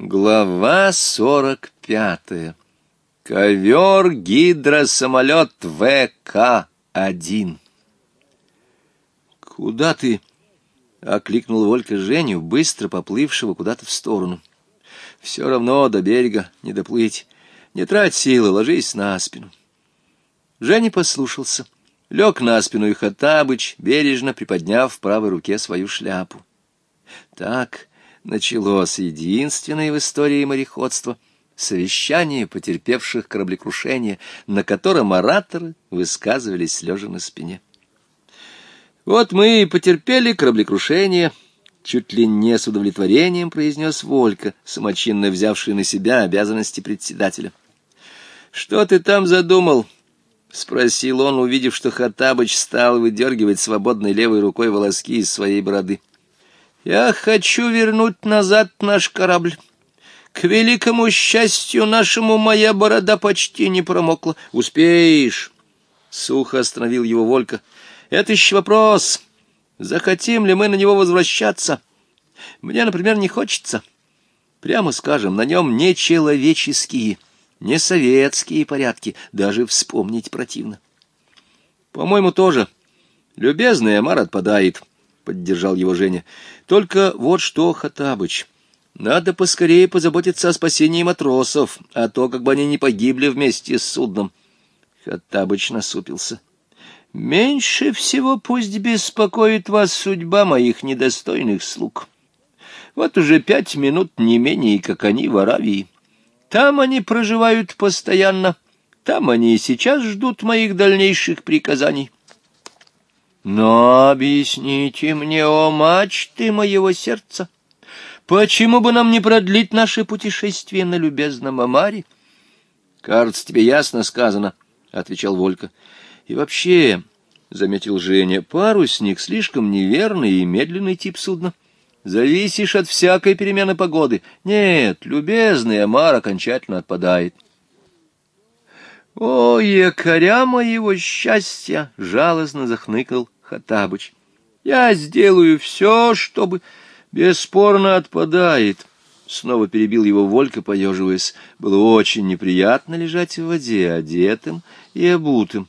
Глава сорок пятая. Ковер гидросамолет ВК-1. «Куда ты?» — окликнул Волька Женю, быстро поплывшего куда-то в сторону. «Все равно до берега не доплыть. Не трать силы, ложись на спину». Женя послушался. Лег на спину и Хатабыч, бережно приподняв в правой руке свою шляпу. «Так...» началось единственное в истории мореходства совещание потерпевших кораблекрушение, на котором ораторы высказывались лежа на спине. «Вот мы и потерпели кораблекрушение», — чуть ли не с удовлетворением произнес Волька, самочинно взявший на себя обязанности председателя. «Что ты там задумал?» — спросил он, увидев, что Хаттабыч стал выдергивать свободной левой рукой волоски из своей бороды. — я хочу вернуть назад наш корабль. К великому счастью нашему моя борода почти не промокла. Успеешь. Сухо остановил его Волька. Это еще вопрос. Захотим ли мы на него возвращаться? Мне, например, не хочется. Прямо скажем, на нем не человеческие, не советские порядки. Даже вспомнить противно. По-моему, тоже. Любезный Амар отпадает поддержал его Женя. Только вот что, Хатабыч, надо поскорее позаботиться о спасении матросов, а то как бы они не погибли вместе с судном. Хатабыч насупился. Меньше всего пусть беспокоит вас судьба моих недостойных слуг. Вот уже пять минут не менее, как они в Аравии. Там они проживают постоянно, там они и сейчас ждут моих дальнейших приказаний. Но объясните мне, о мачты моего сердца, почему бы нам не продлить наше путешествие на любезном Амаре? — Кажется, тебе ясно сказано, — отвечал Волька. — И вообще, — заметил Женя, — парусник слишком неверный и медленный тип судна. Зависишь от всякой перемены погоды. Нет, любезный Амар окончательно отпадает. — «О, якоря моего счастья!» — жалостно захныкал Хатабыч. «Я сделаю все, чтобы...» «Бесспорно отпадает». Снова перебил его Волька, поеживаясь. Было очень неприятно лежать в воде, одетым и обутым.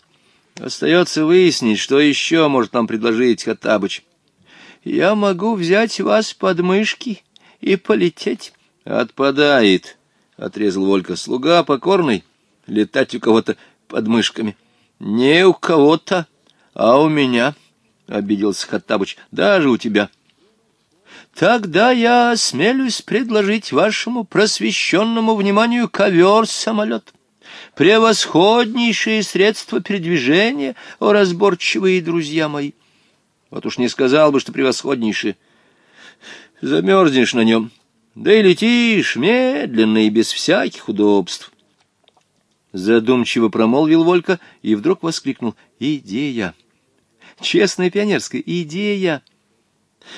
Остается выяснить, что еще может нам предложить Хаттабыч. «Я могу взять вас под мышки и полететь». «Отпадает», — отрезал Волька. «Слуга покорный, летать у кого-то под мышками». «Не у кого-то, а у меня». — обиделся Хаттабыч, — даже у тебя. Тогда я осмелюсь предложить вашему просвещенному вниманию ковер-самолет. Превосходнейшее средство передвижения, о разборчивые друзья мои. Вот уж не сказал бы, что превосходнейшее. Замерзнешь на нем, да и летишь медленно и без всяких удобств. Задумчиво промолвил Волька и вдруг воскликнул «Идея!» Честная пионерская идея.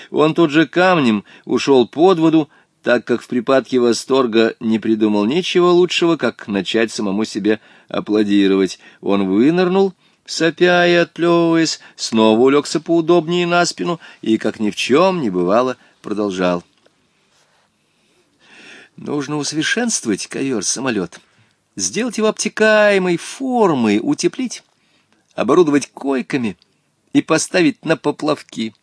Он тут же камнем ушел под воду, так как в припадке восторга не придумал ничего лучшего, как начать самому себе аплодировать. Он вынырнул, сопя и отплевываясь, снова улегся поудобнее на спину и, как ни в чем не бывало, продолжал. Нужно усовершенствовать ковер-самолет, сделать его обтекаемой формой, утеплить, оборудовать койками — и поставить на поплавки.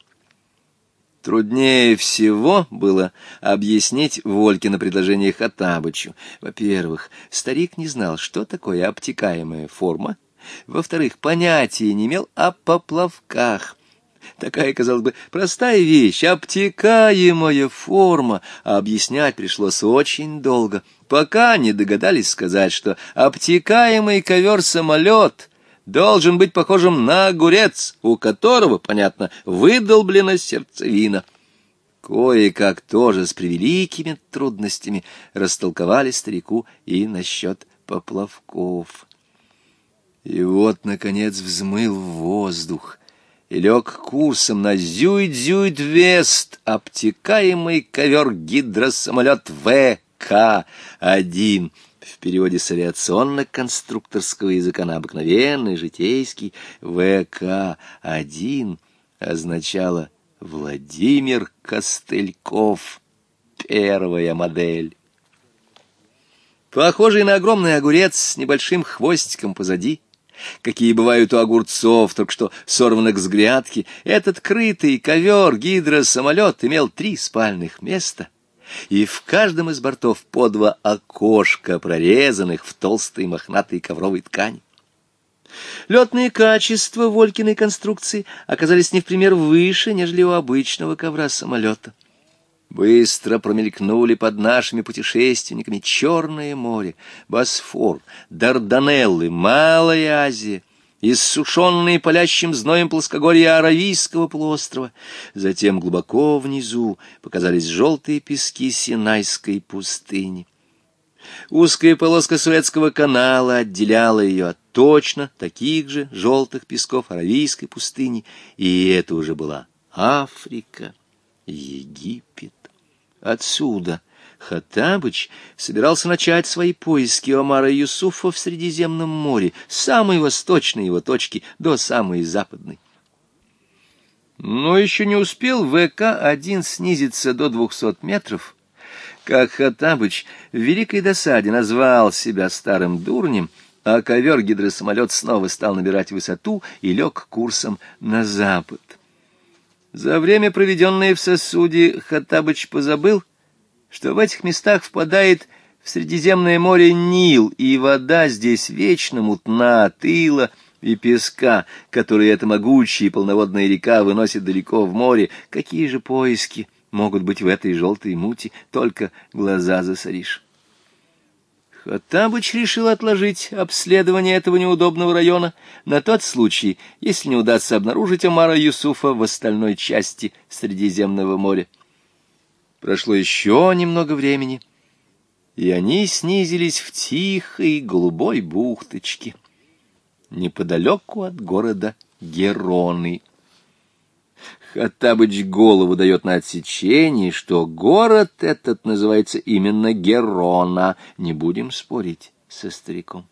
Труднее всего было объяснить Волькино предложение Хатабычу. Во-первых, старик не знал, что такое обтекаемая форма. Во-вторых, понятия не имел о поплавках. Такая, казалось бы, простая вещь, обтекаемая форма, а объяснять пришлось очень долго, пока не догадались сказать, что обтекаемый ковер-самолет должен быть похожим на огурец, у которого, понятно, выдолблена сердцевина. Кое-как тоже с превеликими трудностями растолковали старику и насчет поплавков. И вот, наконец, взмыл воздух и лег курсом на Зюйт-Зюйт-Вест, обтекаемый ковер-гидросамолет ВК-1, в переводе с авиационно-конструкторского языка на обыкновенный, житейский, ВК-1 означало «Владимир Костыльков, первая модель». Похожий на огромный огурец с небольшим хвостиком позади, какие бывают у огурцов, только что сорванных с грядки, этот крытый ковер гидросамолет имел три спальных места — и в каждом из бортов по два окошка, прорезанных в толстой мохнатой ковровой ткани. Летные качества Волькиной конструкции оказались не в пример выше, нежели у обычного ковра самолета. Быстро промелькнули под нашими путешественниками Черное море, Босфор, Дарданеллы, Малая Азия, иссушенные палящим зноем плоскогорья Аравийского полуострова. Затем глубоко внизу показались желтые пески Синайской пустыни. Узкая полоска Суэцкого канала отделяла ее от точно таких же желтых песков Аравийской пустыни, и это уже была Африка, Египет. Отсюда Хаттабыч собирался начать свои поиски Омара Юсуфа в Средиземном море, с самой восточной его точки до самой западной. Но еще не успел ВК-1 снизиться до 200 метров, как Хаттабыч в великой досаде назвал себя старым дурнем, а ковер-гидросамолет снова стал набирать высоту и лег курсом на запад. За время, проведенное в сосуде, Хаттабыч позабыл — что в этих местах впадает в Средиземное море Нил, и вода здесь вечно мутна, тыла и песка, которые эта могучая и полноводная река выносит далеко в море. Какие же поиски могут быть в этой желтой мути, только глаза засоришь. Хаттабыч решил отложить обследование этого неудобного района на тот случай, если не удастся обнаружить Омара Юсуфа в остальной части Средиземного моря. Прошло еще немного времени, и они снизились в тихой голубой бухточке, неподалеку от города Героны. Хаттабыч голову дает на отсечение, что город этот называется именно Герона. Не будем спорить со стариком.